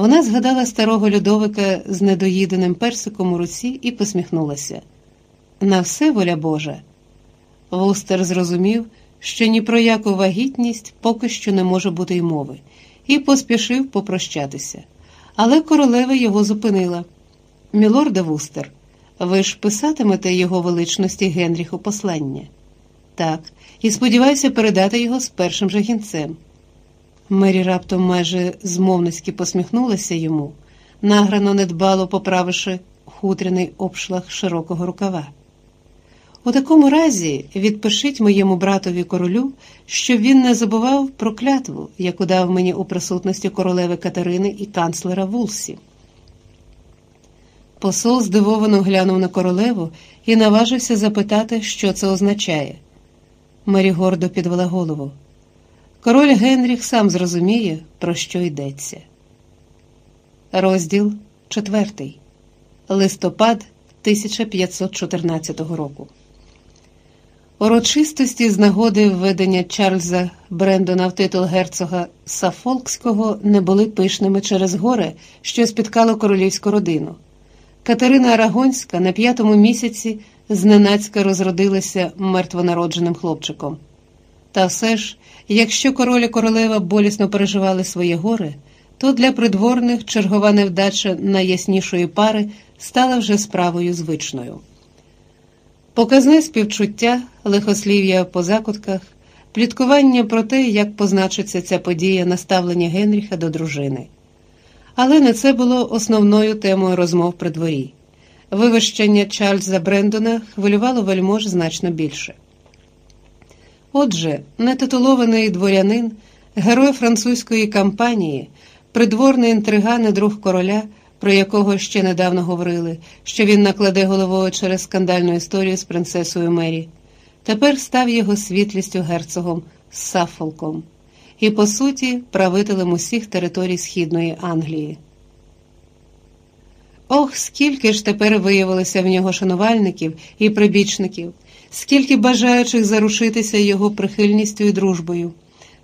Вона згадала старого Людовика з недоїденим персиком у руці і посміхнулася. На все воля Божа. Вустер зрозумів, що ні про яку вагітність поки що не може бути й мови, і поспішив попрощатися. Але королева його зупинила. Мілорде Вустер, ви ж писатимете його величності Генріху послання. Так, і сподіваюся передати його з першим же гінцем. Мері раптом майже змовницьки посміхнулася йому, награно недбало поправивши хутряний обшлаг широкого рукава. У такому разі відпишіть моєму братові королю, щоб він не забував про клятву, яку дав мені у присутності королеви Катерини і канцлера Вулсі. Посол здивовано глянув на королеву і наважився запитати, що це означає. Мері гордо підвела голову. Король Генріх сам зрозуміє, про що йдеться. Розділ 4. Листопад 1514 року. Урочистості з нагоди введення Чарльза Брендона в титул герцога Сафолкського не були пишними через горе, що спіткало королівську родину. Катерина Арагонська на п'ятому місяці зненацька розродилася мертвонародженим хлопчиком. Та все ж, якщо король і королева болісно переживали своє горе, то для придворних чергова невдача найяснішої пари стала вже справою звичною. Показне співчуття, лихослів'я по закутках, пліткування про те, як позначиться ця подія на ставлення Генріха до дружини. Але не це було основною темою розмов при дворі. Вивищення Чарльза Брендона хвилювало вельмож значно більше. Отже, нетитулований дворянин, герой французької кампанії, придворний інтриган і друг короля, про якого ще недавно говорили, що він накладе головою через скандальну історію з принцесою Мері, тепер став його світлістю герцогом Саффолком і, по суті, правителем усіх територій Східної Англії. Ох, скільки ж тепер виявилося в нього шанувальників і прибічників, скільки бажаючих зарушитися його прихильністю і дружбою.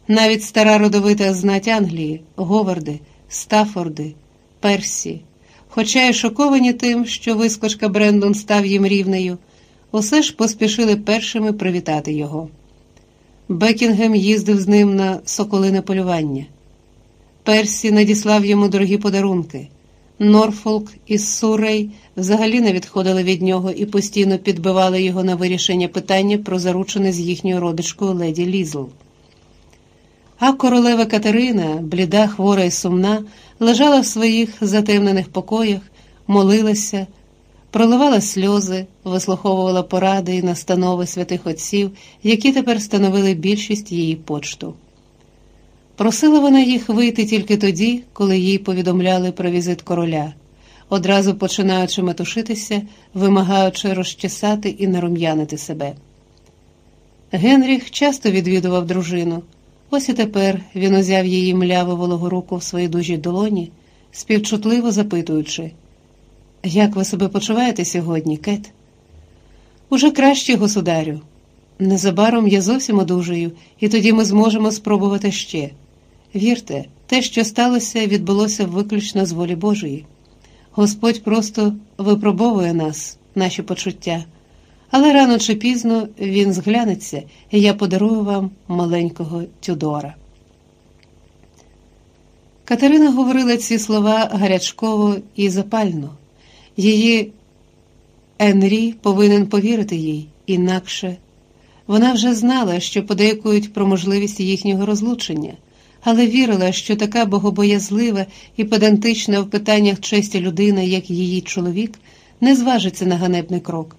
Навіть стара родовита знать Англії, Говарди, Стафорди, Персі, хоча й шоковані тим, що вискочка Брендон став їм рівнею, усе ж поспішили першими привітати його. Бекінгем їздив з ним на соколине полювання. Персі надіслав йому дорогі подарунки. Норфолк і Суррей взагалі не відходили від нього і постійно підбивали його на вирішення питання про заручене з їхньою родичкою леді Лізл. А королева Катерина, бліда, хвора і сумна, лежала в своїх затемнених покоях, молилася, проливала сльози, вислуховувала поради і настанови святих отців, які тепер становили більшість її почту. Просила вона їх вийти тільки тоді, коли їй повідомляли про візит короля, одразу починаючи метушитися, вимагаючи розчесати і нарум'янити себе. Генріх часто відвідував дружину. Ось і тепер він узяв її мляву вологу руку в своїй дужій долоні, співчутливо запитуючи, як ви себе почуваєте сьогодні, Кет? Уже краще, государю. Незабаром я зовсім одужаю, і тоді ми зможемо спробувати ще. Вірте, те, що сталося, відбулося виключно з волі Божої. Господь просто випробовує нас, наші почуття, але рано чи пізно він зглянеться, і я подарую вам маленького Тюдора. Катерина говорила ці слова гарячково і запально. Її Енрі повинен повірити їй, інакше вона вже знала, що подейкують про можливість їхнього розлучення але вірила, що така богобоязлива і педантична в питаннях честі людина, як її чоловік, не зважиться на ганебний крок.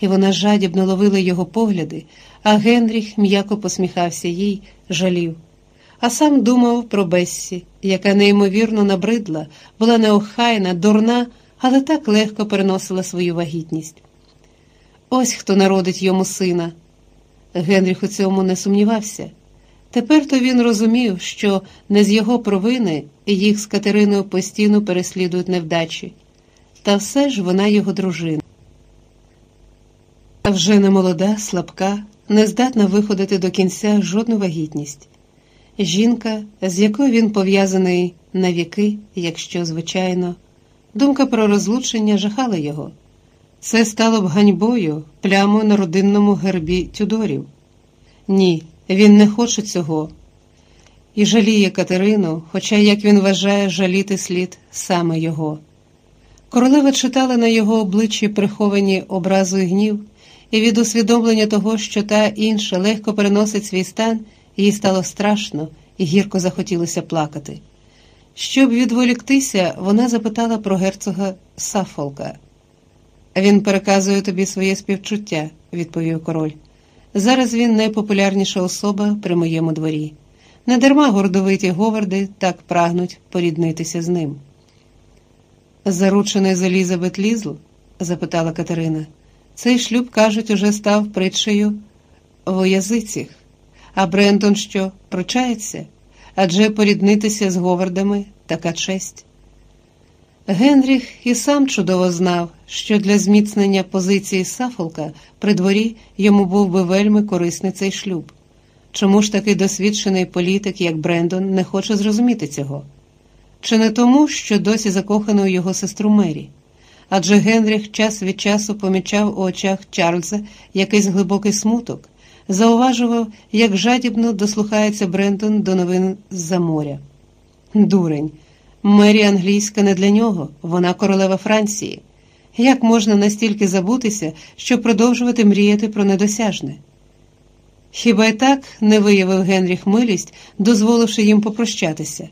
І вона жадібно ловила його погляди, а Генріх м'яко посміхався їй, жалів. А сам думав про Бессі, яка неймовірно набридла, була неохайна, дурна, але так легко переносила свою вагітність. Ось хто народить йому сина. Генріх у цьому не сумнівався. Тепер то він розумів, що не з його провини їх з Катериною постійно переслідують невдачі, та все ж вона його дружина. А вже не молода, слабка, не здатна виходити до кінця жодну вагітність. жінка, з якою він пов'язаний на віки, якщо звичайно, думка про розлучення жахала його. Це стало б ганьбою, плямою на родинному гербі Тюдорів. Ні, він не хоче цього. І жаліє Катерину, хоча, як він вважає, жаліти слід саме його. Королева читала на його обличчі приховані образу і гнів, і від усвідомлення того, що та інша легко переносить свій стан, їй стало страшно і гірко захотілося плакати. Щоб відволіктися, вона запитала про герцога Сафолка. Він переказує тобі своє співчуття, відповів король. Зараз він найпопулярніша особа при моєму дворі. Недарма гордовиті Говарди так прагнуть поріднитися з ним. Заручений з Елізабет Лізл? запитала Катерина. Цей шлюб, кажуть, уже став притчею в язицях. А Брентон що, пручається? Адже поріднитися з Говардами така честь. Генріх і сам чудово знав, що для зміцнення позиції Сафолка при дворі йому був би вельми корисний цей шлюб. Чому ж такий досвідчений політик, як Брендон, не хоче зрозуміти цього? Чи не тому, що досі закохано у його сестру Мері? Адже Генріх час від часу помічав у очах Чарльза якийсь глибокий смуток, зауважував, як жадібно дослухається Брендон до новин з-за моря. Дурень. Мері англійська не для нього, вона королева Франції. Як можна настільки забутися, щоб продовжувати мріяти про недосяжне? Хіба й так не виявив Генріх милість, дозволивши їм попрощатися?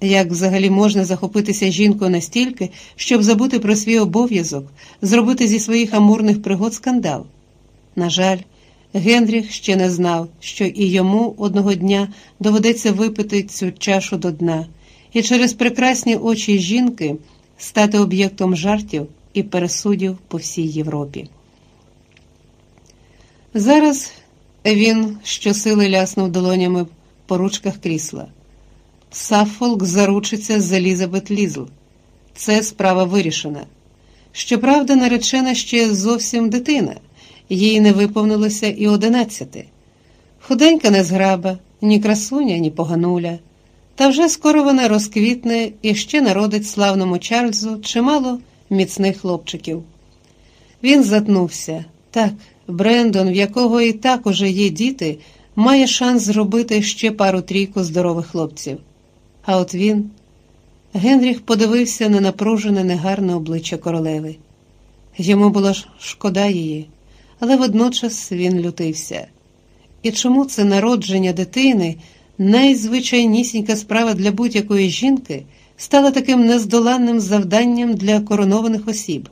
Як взагалі можна захопитися жінкою настільки, щоб забути про свій обов'язок, зробити зі своїх амурних пригод скандал? На жаль, Генріх ще не знав, що і йому одного дня доведеться випити цю чашу до дна і через прекрасні очі жінки стати об'єктом жартів і пересудів по всій Європі. Зараз він щосили ляснув долонями по ручках крісла. Саффолк заручиться з Елізабет Лізл. Це справа вирішена. Щоправда, наречена ще зовсім дитина, їй не виповнилося і одинадцяти. Худенька незграба, ні красуня, ні погануля. Та вже скоро вона розквітне і ще народить славному Чарльзу чимало міцних хлопчиків. Він затнувся. Так, Брендон, в якого і так уже є діти, має шанс зробити ще пару трійку здорових хлопців. А от він. Генріх подивився на напружене негарне обличчя королеви. Йому було шкода її, але водночас він лютився. І чому це народження дитини? Найзвичайнісінька справа для будь-якої жінки стала таким нездоланним завданням для коронованих осіб.